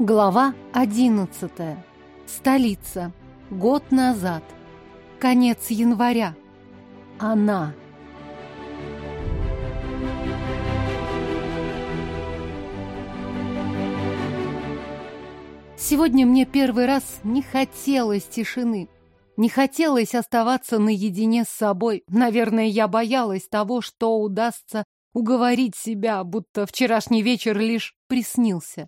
Глава 11. Столица. Год назад. Конец января. Она. Сегодня мне первый раз не хотелось тишины. Не хотелось оставаться наедине с собой. Наверное, я боялась того, что удастся уговорить себя, будто вчерашний вечер лишь приснился.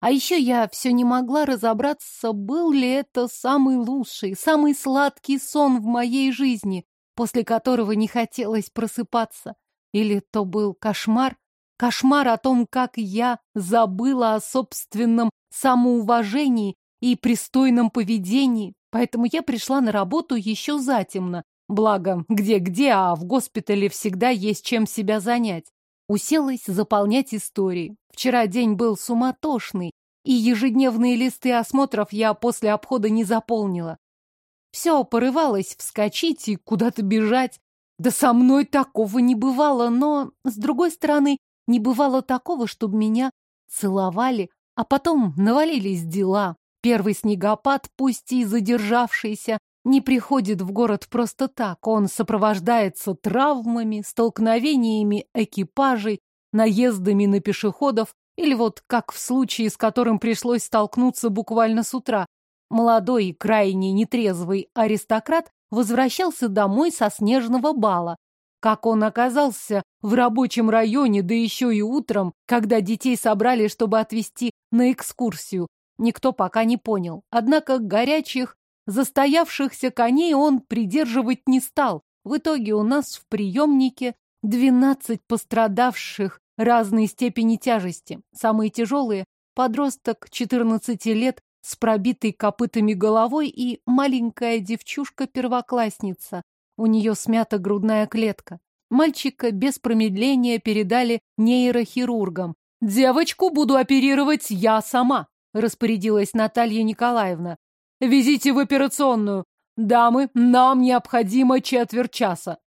А еще я все не могла разобраться, был ли это самый лучший, самый сладкий сон в моей жизни, после которого не хотелось просыпаться. Или то был кошмар, кошмар о том, как я забыла о собственном самоуважении и пристойном поведении, поэтому я пришла на работу еще затемно. Благо, где-где, а в госпитале всегда есть чем себя занять. Уселась заполнять истории. Вчера день был суматошный, и ежедневные листы осмотров я после обхода не заполнила. Все порывалось вскочить и куда-то бежать. Да со мной такого не бывало, но, с другой стороны, не бывало такого, чтобы меня целовали, а потом навалились дела. Первый снегопад, пусть и задержавшийся, не приходит в город просто так. Он сопровождается травмами, столкновениями экипажей, наездами на пешеходов или вот как в случае, с которым пришлось столкнуться буквально с утра. Молодой и крайне нетрезвый аристократ возвращался домой со снежного бала. Как он оказался в рабочем районе, да еще и утром, когда детей собрали, чтобы отвезти на экскурсию, никто пока не понял. Однако горячих Застоявшихся коней он придерживать не стал. В итоге у нас в приемнике двенадцать пострадавших разной степени тяжести. Самые тяжелые – подросток 14 лет с пробитой копытами головой и маленькая девчушка-первоклассница. У нее смята грудная клетка. Мальчика без промедления передали нейрохирургам. «Девочку буду оперировать я сама», – распорядилась Наталья Николаевна. Везите в операционную. Дамы, нам необходимо четверть часа.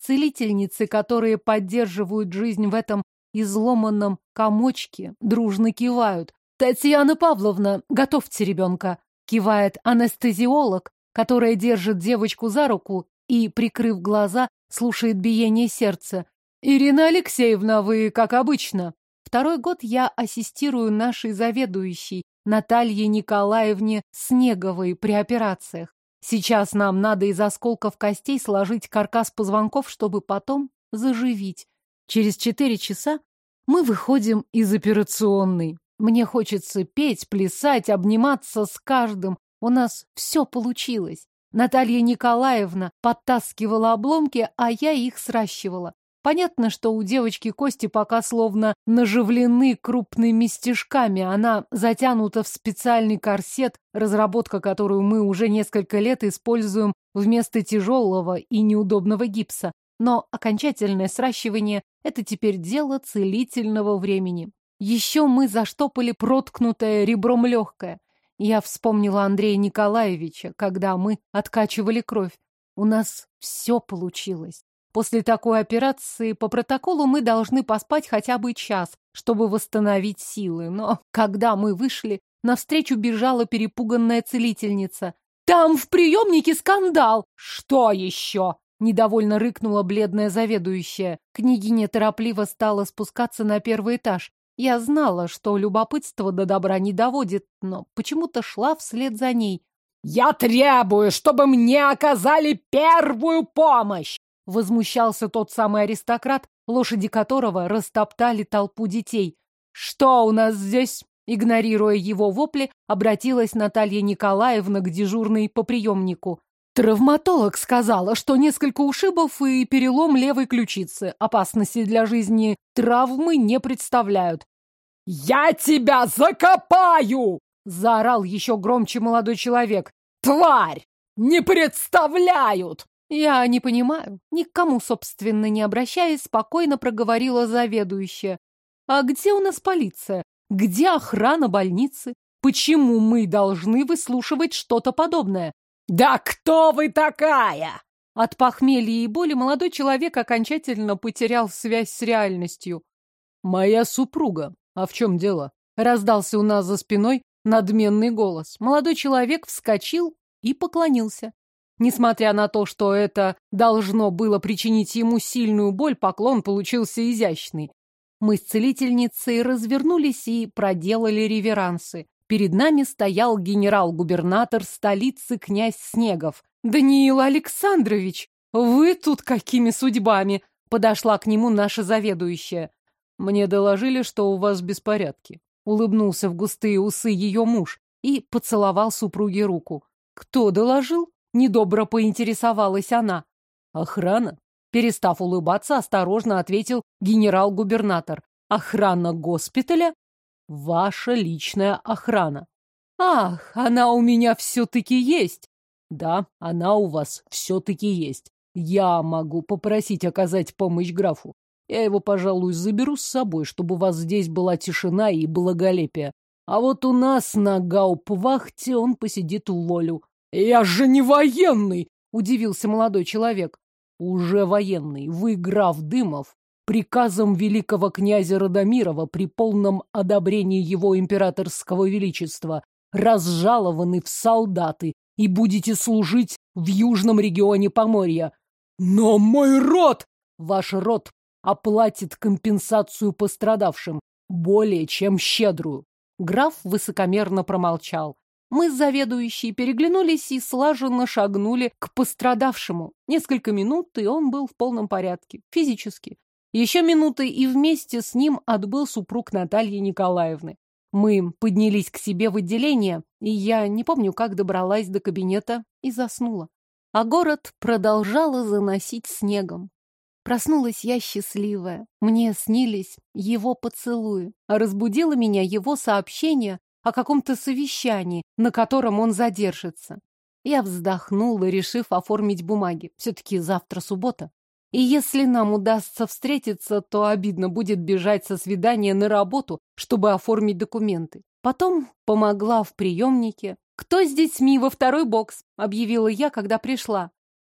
Целительницы, которые поддерживают жизнь в этом изломанном комочке, дружно кивают. Татьяна Павловна, готовьте ребенка. Кивает анестезиолог, которая держит девочку за руку и, прикрыв глаза, слушает биение сердца. Ирина Алексеевна, вы как обычно. Второй год я ассистирую нашей заведующей, Наталье Николаевне Снеговой при операциях. Сейчас нам надо из осколков костей сложить каркас позвонков, чтобы потом заживить. Через четыре часа мы выходим из операционной. Мне хочется петь, плясать, обниматься с каждым. У нас все получилось. Наталья Николаевна подтаскивала обломки, а я их сращивала. Понятно, что у девочки кости пока словно наживлены крупными стежками. Она затянута в специальный корсет, разработка которую мы уже несколько лет используем вместо тяжелого и неудобного гипса. Но окончательное сращивание – это теперь дело целительного времени. Еще мы заштопали проткнутое ребром легкое. Я вспомнила Андрея Николаевича, когда мы откачивали кровь. У нас все получилось. После такой операции по протоколу мы должны поспать хотя бы час, чтобы восстановить силы. Но когда мы вышли, навстречу бежала перепуганная целительница. «Там в приемнике скандал!» «Что еще?» Недовольно рыкнула бледная заведующая. Княгиня торопливо стала спускаться на первый этаж. Я знала, что любопытство до добра не доводит, но почему-то шла вслед за ней. «Я требую, чтобы мне оказали первую помощь!» Возмущался тот самый аристократ, лошади которого растоптали толпу детей. «Что у нас здесь?» Игнорируя его вопли, обратилась Наталья Николаевна к дежурной по приемнику. Травматолог сказала, что несколько ушибов и перелом левой ключицы. Опасности для жизни травмы не представляют. «Я тебя закопаю!» — заорал еще громче молодой человек. «Тварь! Не представляют!» Я не понимаю. Никому, собственно, не обращаясь, спокойно проговорила заведующая. А где у нас полиция? Где охрана больницы? Почему мы должны выслушивать что-то подобное? Да кто вы такая? От похмелья и боли молодой человек окончательно потерял связь с реальностью. Моя супруга. А в чем дело? Раздался у нас за спиной надменный голос. Молодой человек вскочил и поклонился. Несмотря на то, что это должно было причинить ему сильную боль, поклон получился изящный. Мы с целительницей развернулись и проделали реверансы. Перед нами стоял генерал-губернатор столицы князь Снегов. «Даниил Александрович, вы тут какими судьбами?» Подошла к нему наша заведующая. «Мне доложили, что у вас беспорядки». Улыбнулся в густые усы ее муж и поцеловал супруге руку. «Кто доложил?» Недобро поинтересовалась она. «Охрана?» Перестав улыбаться, осторожно ответил генерал-губернатор. «Охрана госпиталя? Ваша личная охрана». «Ах, она у меня все-таки есть!» «Да, она у вас все-таки есть. Я могу попросить оказать помощь графу. Я его, пожалуй, заберу с собой, чтобы у вас здесь была тишина и благолепие. А вот у нас на гауп-вахте он посидит в волю. «Я же не военный!» — удивился молодой человек. «Уже военный. Вы, граф Дымов, приказом великого князя Радомирова при полном одобрении его императорского величества разжалованы в солдаты и будете служить в южном регионе Поморья. Но мой род! Ваш род оплатит компенсацию пострадавшим, более чем щедрую. Граф высокомерно промолчал. Мы с заведующей переглянулись и слаженно шагнули к пострадавшему. Несколько минут, и он был в полном порядке, физически. Еще минуты, и вместе с ним отбыл супруг Натальи Николаевны. Мы поднялись к себе в отделение, и я не помню, как добралась до кабинета и заснула. А город продолжало заносить снегом. Проснулась я счастливая. Мне снились его поцелуи, а разбудило меня его сообщение о каком-то совещании, на котором он задержится. Я вздохнула, решив оформить бумаги. Все-таки завтра суббота. И если нам удастся встретиться, то обидно будет бежать со свидания на работу, чтобы оформить документы. Потом помогла в приемнике. «Кто с детьми во второй бокс?» — объявила я, когда пришла.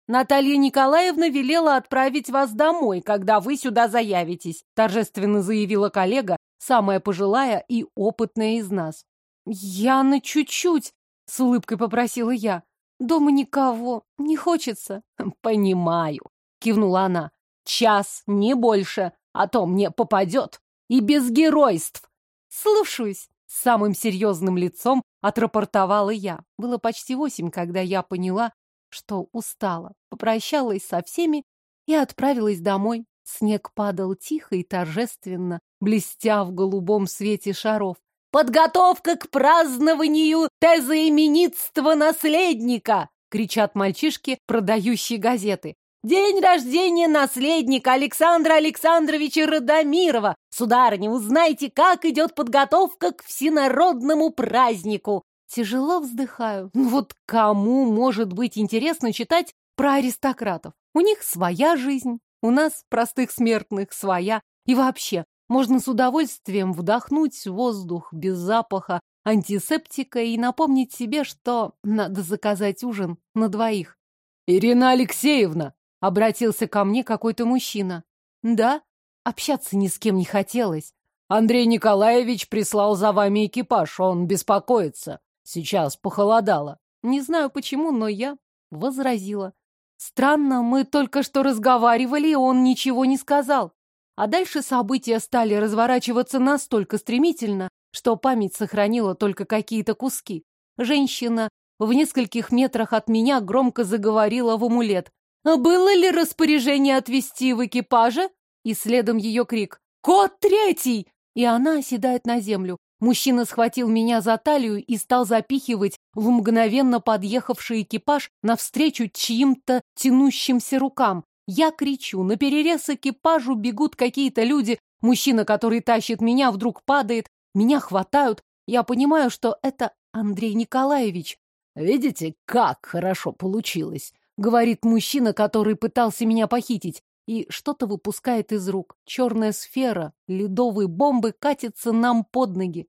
«Наталья Николаевна велела отправить вас домой, когда вы сюда заявитесь», — торжественно заявила коллега, самая пожилая и опытная из нас. «Я на чуть-чуть», — с улыбкой попросила я. «Дома никого, не хочется». «Понимаю», — кивнула она. «Час, не больше, а то мне попадет. И без геройств». «Слушаюсь», — самым серьезным лицом отрапортовала я. Было почти восемь, когда я поняла, что устала. Попрощалась со всеми и отправилась домой. Снег падал тихо и торжественно, блестя в голубом свете шаров. Подготовка к празднованию тезоименитства наследника!» — кричат мальчишки, продающие газеты. «День рождения наследника Александра Александровича Радомирова! Сударыня, узнайте, как идет подготовка к всенародному празднику!» Тяжело вздыхаю. Ну вот кому может быть интересно читать про аристократов? У них своя жизнь, у нас, простых смертных, своя. И вообще, можно с удовольствием вдохнуть воздух без запаха, антисептика и напомнить себе, что надо заказать ужин на двоих. «Ирина Алексеевна!» — обратился ко мне какой-то мужчина. «Да, общаться ни с кем не хотелось. Андрей Николаевич прислал за вами экипаж, он беспокоится. Сейчас похолодало. Не знаю почему, но я возразила. Странно, мы только что разговаривали, и он ничего не сказал. А дальше события стали разворачиваться настолько стремительно, что память сохранила только какие-то куски. Женщина в нескольких метрах от меня громко заговорила в амулет. «Было ли распоряжение отвезти в экипаже?» И следом ее крик «Кот третий!» И она оседает на землю. Мужчина схватил меня за талию и стал запихивать в мгновенно подъехавший экипаж навстречу чьим-то тянущимся рукам. Я кричу, на перерез экипажу бегут какие-то люди, мужчина, который тащит меня, вдруг падает, меня хватают. Я понимаю, что это Андрей Николаевич. «Видите, как хорошо получилось», — говорит мужчина, который пытался меня похитить, и что-то выпускает из рук. Черная сфера ледовой бомбы катится нам под ноги.